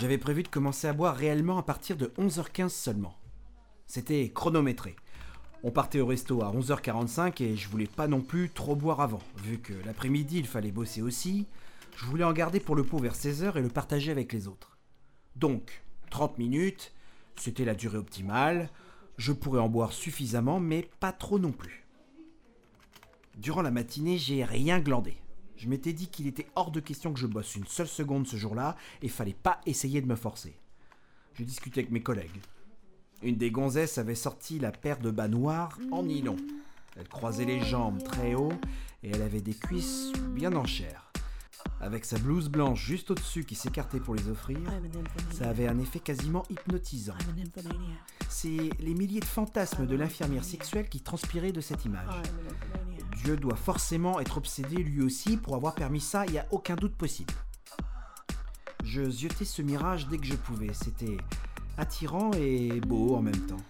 J'avais prévu de commencer à boire réellement à partir de 11h15 seulement. C'était chronométré. On partait au resto à 11h45 et je voulais pas non plus trop boire avant, vu que l'après-midi il fallait bosser aussi. Je voulais en garder pour le pot vers 16h et le partager avec les autres. Donc, 30 minutes, c'était la durée optimale. Je pourrais en boire suffisamment, mais pas trop non plus. Durant la matinée, j'ai rien glandé. Je m'étais dit qu'il était hors de question que je bosse une seule seconde ce jour-là et fallait pas essayer de me forcer. Je discutais avec mes collègues. Une des gonzesses avait sorti la paire de bas noirs en nylon. Elle croisait les jambes très haut et elle avait des cuisses bien en chair. Avec sa blouse blanche juste au-dessus qui s'écartait pour les offrir, ça avait un effet quasiment hypnotisant. C'est les milliers de fantasmes de l'infirmière sexuelle qui transpiraient de cette image. Dieu doit forcément être obsédé lui aussi pour avoir permis ça, il n'y a aucun doute possible. Je ziotais ce mirage dès que je pouvais, c'était attirant et beau en même temps.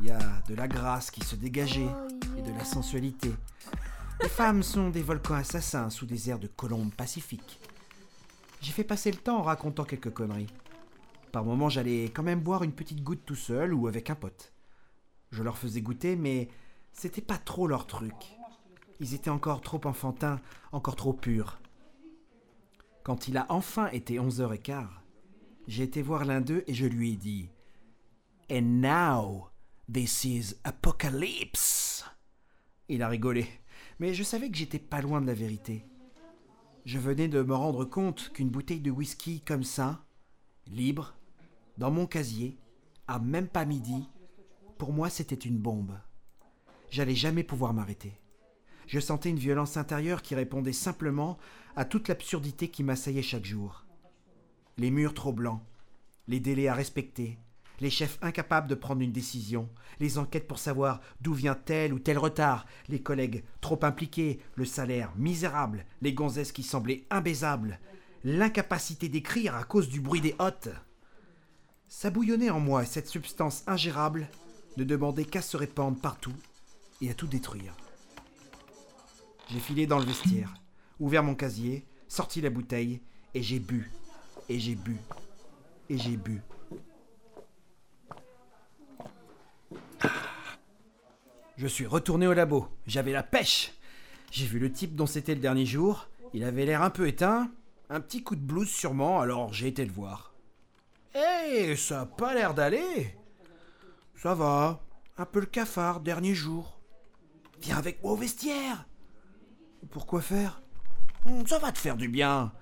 Il y a de la grâce qui se dégageait et de la sensualité. Les femmes sont des volcans assassins sous des airs de colombes pacifiques. J'ai fait passer le temps en racontant quelques conneries. Par moments, j'allais quand même boire une petite goutte tout seul ou avec un pote. Je leur faisais goûter, mais c'était pas trop leur truc. Ils étaient encore trop enfantins, encore trop purs. Quand il a enfin été 11h15, j'ai été voir l'un d'eux et je lui ai dit And now, this is apocalypse. Il a rigolé, mais je savais que j'étais pas loin de la vérité. Je venais de me rendre compte qu'une bouteille de whisky comme ça, libre, dans mon casier, à même pas midi, pour moi c'était une bombe. J'allais jamais pouvoir m'arrêter. Je sentais une violence intérieure qui répondait simplement à toute l'absurdité qui m'assaillait chaque jour. Les murs trop blancs, les délais à respecter, les chefs incapables de prendre une décision, les enquêtes pour savoir d'où vient tel ou tel retard, les collègues trop impliqués, le salaire misérable, les gonzesses qui semblaient imbaisables, l'incapacité d'écrire à cause du bruit des hôtes. Ça bouillonnait en moi cette substance ingérable ne demandait qu'à se répandre partout et à tout détruire. J'ai filé dans le vestiaire, ouvert mon casier, sorti la bouteille, et j'ai bu, et j'ai bu, et j'ai bu. Je suis retourné au labo. J'avais la pêche. J'ai vu le type dont c'était le dernier jour. Il avait l'air un peu éteint. Un petit coup de blues sûrement, alors j'ai été le voir. Hé, ça a pas l'air d'aller. Ça va. Un peu le cafard, dernier jour. Viens avec moi au vestiaire. Pourquoi faire? Hmm, Ça va te faire du bien.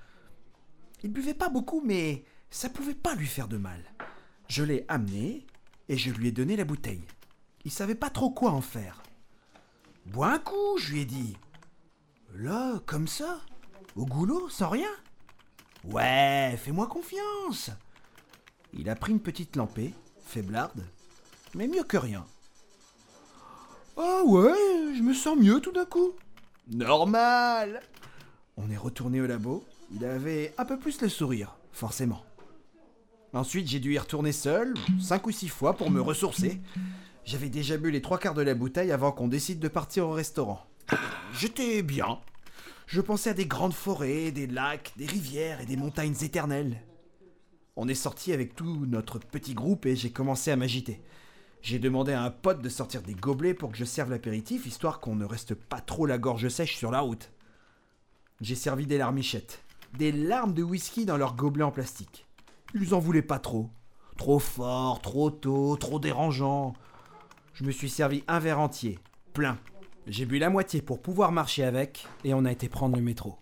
Il buvait pas beaucoup, mais ça pouvait pas lui faire de mal. Je l'ai amené et je lui ai donné la bouteille. Il savait pas trop quoi en faire. Bois un coup, je lui ai dit. Là, comme ça Au goulot, sans rien Ouais, fais-moi confiance. Il a pris une petite lampée, faiblarde, mais mieux que rien. Ah ouais, je me sens mieux tout d'un coup. Normal On est retourné au labo. Il avait un peu plus le sourire, forcément. Ensuite, j'ai dû y retourner seul, cinq ou six fois, pour me ressourcer. J'avais déjà bu les trois quarts de la bouteille avant qu'on décide de partir au restaurant. J'étais bien. Je pensais à des grandes forêts, des lacs, des rivières et des montagnes éternelles. On est sorti avec tout notre petit groupe et j'ai commencé à m'agiter. J'ai demandé à un pote de sortir des gobelets pour que je serve l'apéritif, histoire qu'on ne reste pas trop la gorge sèche sur la route. J'ai servi des larmichettes, des larmes de whisky dans leurs gobelets en plastique. Ils en voulaient pas trop. Trop fort, trop tôt, trop dérangeant. Je me suis servi un verre entier, plein. J'ai bu la moitié pour pouvoir marcher avec, et on a été prendre le métro.